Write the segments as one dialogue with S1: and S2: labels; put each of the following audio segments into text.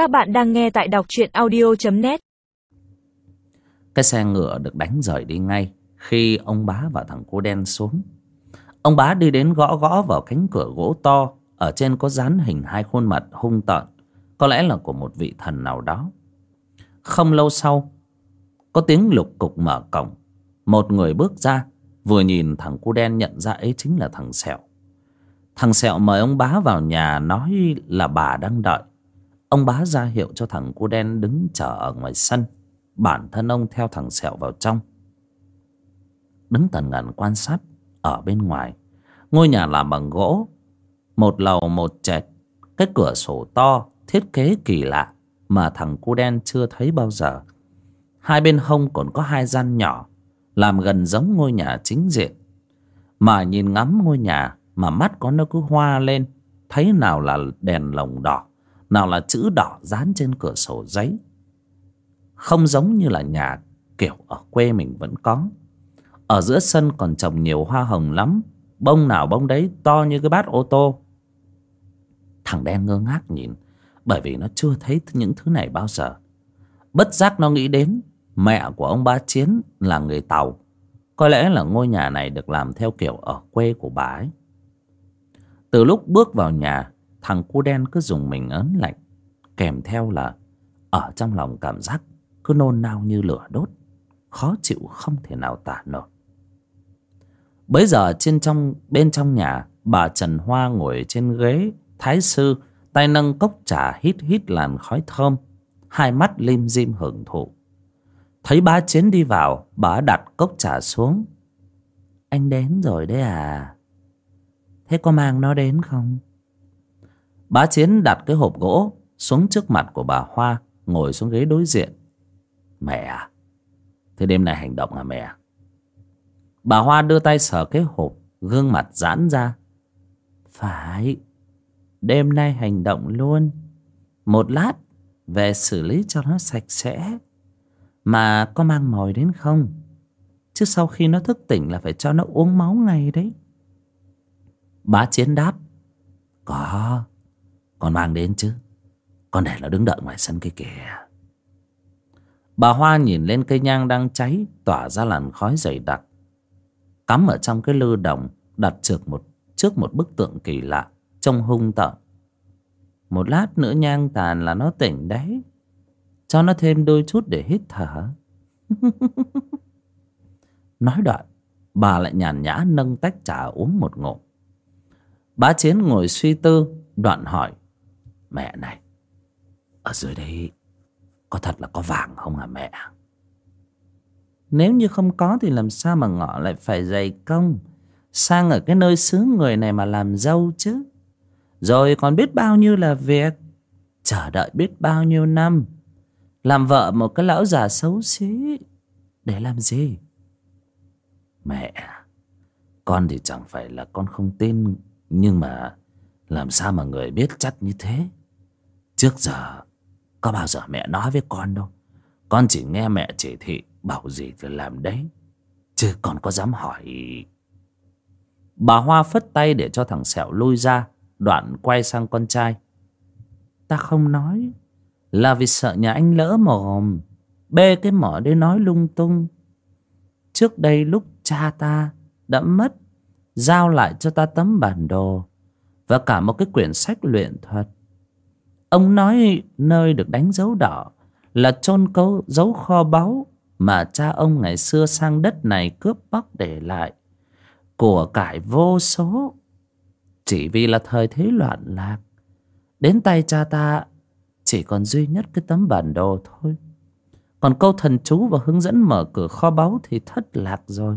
S1: Các bạn đang nghe tại đọc truyện audio.net
S2: Cái xe ngựa được đánh rời đi ngay Khi ông bá và thằng cô đen xuống. Ông bá đi đến gõ gõ vào cánh cửa gỗ to, Ở trên có dán hình hai khuôn mặt hung tợn, Có lẽ là của một vị thần nào đó. Không lâu sau, Có tiếng lục cục mở cổng. Một người bước ra, Vừa nhìn thằng cu đen nhận ra ấy chính là thằng Sẹo. Thằng Sẹo mời ông bá vào nhà Nói là bà đang đợi. Ông bá ra hiệu cho thằng cu đen đứng chờ ở ngoài sân. Bản thân ông theo thằng Sẹo vào trong. Đứng tần ngần quan sát Ở bên ngoài. Ngôi nhà làm bằng gỗ, Một lầu, một trệt. Cái cửa sổ to, Thiết kế kỳ lạ Mà thằng cu đen chưa thấy bao giờ. Hai bên hông còn có hai gian nhỏ, Làm gần giống ngôi nhà chính diện. Mà nhìn ngắm ngôi nhà Mà mắt có nó cứ hoa lên, Thấy nào là đèn lồng đỏ. Nào là chữ đỏ dán trên cửa sổ giấy. Không giống như là nhà kiểu ở quê mình vẫn có. Ở giữa sân còn trồng nhiều hoa hồng lắm. Bông nào bông đấy to như cái bát ô tô. Thằng đen ngơ ngác nhìn, Bởi vì nó chưa thấy những thứ này bao giờ. Bất giác nó nghĩ đến Mẹ của ông ba Chiến là người Tàu. Có lẽ là ngôi nhà này được làm theo kiểu ở quê của bà ấy. Từ lúc bước vào nhà Thằng cu đen cứ dùng mình ớn lạnh, Kèm theo là Ở trong lòng cảm giác Cứ nôn nao như lửa đốt, Khó chịu không thể nào tả nổi. Bấy giờ trên trong, bên trong nhà, Bà Trần Hoa ngồi trên ghế, Thái sư, Tay nâng cốc trà hít hít làn khói thơm, Hai mắt lim dim hưởng thụ. Thấy bá Chiến đi vào, Bà đặt cốc trà xuống. Anh đến rồi đấy à? Thế có mang nó đến không? Bá Chiến đặt cái hộp gỗ Xuống trước mặt của bà Hoa, Ngồi xuống ghế đối diện. Mẹ à Thế đêm nay hành động à mẹ? Bà Hoa đưa tay sờ cái hộp, Gương mặt giãn ra. Phải, Đêm nay hành động luôn. Một lát, Về xử lý cho nó sạch sẽ. Mà có mang mồi đến không? Chứ sau khi nó thức tỉnh Là phải cho nó uống máu ngay đấy. Bá Chiến đáp, Có. Con mang đến chứ. Con để nó đứng đợi ngoài sân kia kìa. Bà Hoa nhìn lên cây nhang đang cháy Tỏa ra làn khói dày đặc. Cắm ở trong cái lư đồng Đặt trước một, trước một bức tượng kỳ lạ Trông hung tợn. Một lát nữa nhang tàn là nó tỉnh đấy. Cho nó thêm đôi chút để hít thở. Nói đoạn Bà lại nhàn nhã nâng tách trà uống một ngụm. Bá Chiến ngồi suy tư Đoạn hỏi Mẹ này. Ở dưới đấy Có thật là có vàng không hả mẹ? Nếu như không có Thì làm sao mà ngọ lại phải dày công? Sang ở cái nơi xứ người này Mà làm dâu chứ. Rồi còn biết bao nhiêu là việc? Chờ đợi biết bao nhiêu năm? Làm vợ một cái lão già xấu xí. Để làm gì? Mẹ, Con thì chẳng phải là con không tin, Nhưng mà Làm sao mà người biết chắc như thế? Trước giờ, Có bao giờ mẹ nói với con đâu. Con chỉ nghe mẹ chỉ thị Bảo gì thì làm đấy. Chứ còn có dám hỏi. Bà Hoa phất tay để cho thằng Sẹo lui ra, Đoạn quay sang con trai. Ta không nói, Là vì sợ nhà anh lỡ mồm. Bê cái mỏ để nói lung tung. Trước đây lúc cha ta đã mất, Giao lại cho ta tấm bản đồ Và cả một cái quyển sách luyện thuật. Ông nói nơi được đánh dấu đỏ Là chôn cấu dấu kho báu Mà cha ông ngày xưa sang đất này cướp bóc để lại. Của cải vô số, Chỉ vì là thời thế loạn lạc. Đến tay cha ta, Chỉ còn duy nhất cái tấm bản đồ thôi. Còn câu thần chú và hướng dẫn mở cửa kho báu Thì thất lạc rồi.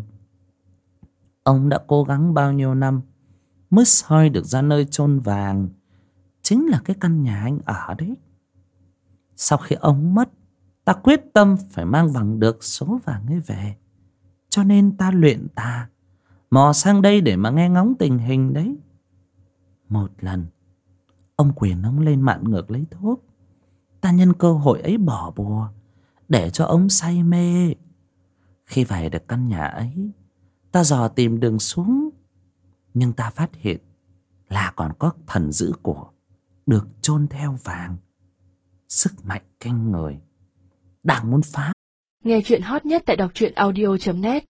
S2: Ông đã cố gắng bao nhiêu năm Mới soi được ra nơi chôn vàng. Chính là cái căn nhà anh ở đấy. Sau khi ông mất, Ta quyết tâm phải mang bằng được số vàng ấy về. Cho nên ta luyện tà, Mò sang đây để mà nghe ngóng tình hình đấy. Một lần, Ông quyền ông lên mạn ngược lấy thuốc. Ta nhân cơ hội ấy bỏ bùa, Để cho ông say mê. Khi về được căn nhà ấy, Ta dò tìm đường xuống, Nhưng ta phát hiện Là còn có thần giữ của. Được chôn theo vàng. Sức mạnh kinh người. Đang muốn phá.
S3: Nghe chuyện hot nhất tại đọc truyện audio.net